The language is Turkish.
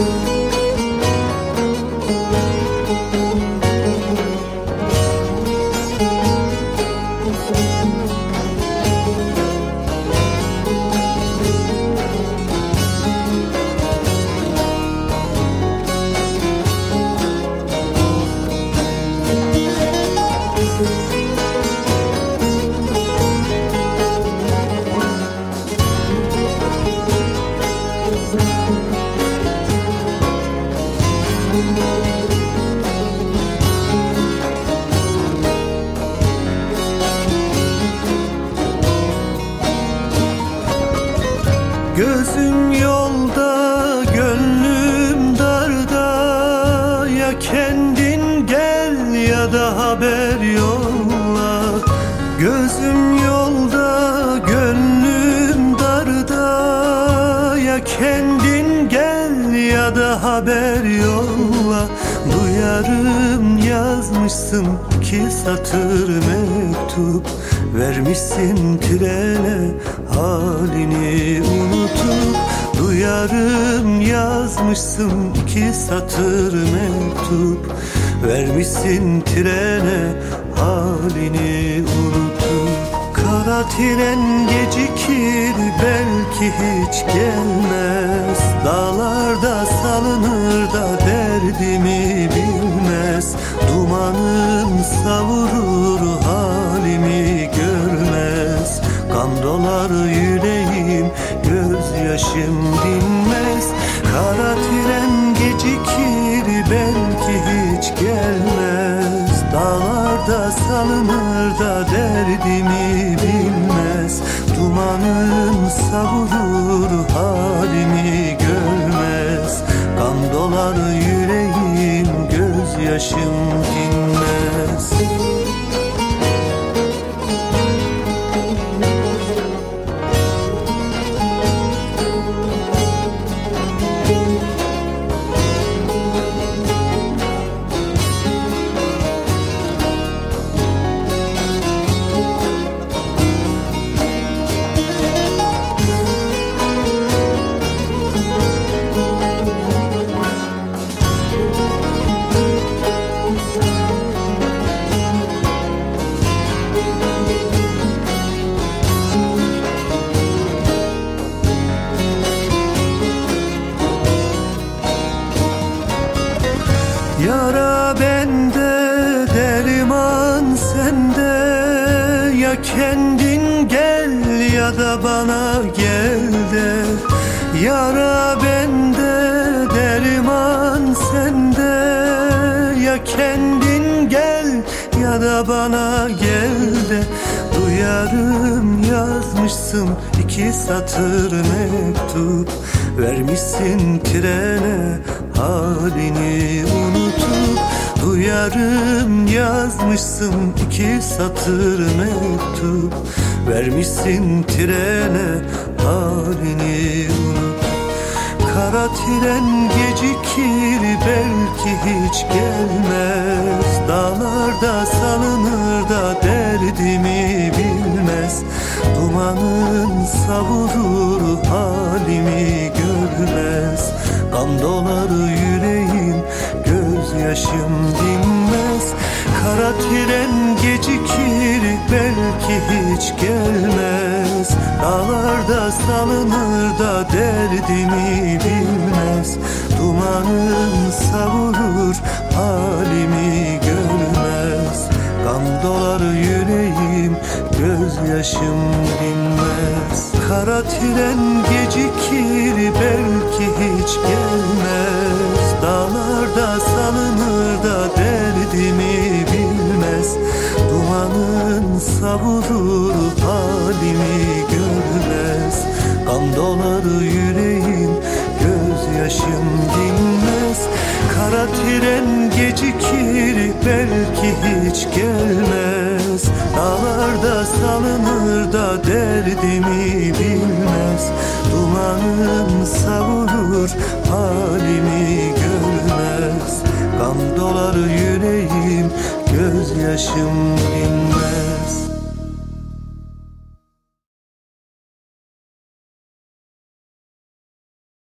you. Kendin gel ya da haber yolla. Duyarım yazmışsın ki satır mektup. Vermişsin trene halini unutup. Duyarım yazmışsın iki satır mektup. Vermişsin trene halini unutup tren gecikir belki hiç gelmez. Dağlarda salınır da derdimi bilmez. Dumanın savurur halimi görmez. Kan dolar yüreğim gözyaşım dinmez salınır da derdimi bilmez. Dumanın savurur halimi görmez. Kan dolar yüreğim gözyaşım dinmez Yara bende, derman sende. Ya kendin gel ya da bana gel de. Yara bende, derman sende. Ya kendin gel ya da bana gel de. Duyarım yazmışsın iki satır mektup. Vermişsin trene halini Duyarım yazmışsın iki satır mektup. Vermişsin trene halini unutup Kara tren gecikir belki hiç gelmez. Dağlarda salınır da derdimi bilmez. Dumanın savurur halimi hiç gelmez. Dağlarda salınır da derdimi bilmez. Dumanın savurur halimi görmez. Kan dolar yüreğim gözyaşım dinmez. Kara tren gecikir Savurur halimi görmez. Kan dolar yüreğim gözyaşım dinmez. Kara tren gecikir belki hiç gelmez. Dağlarda salınır da derdimi bilmez. Dumanın savurur halimi görmez. Kan dolar yüreğim gözyaşım dinmez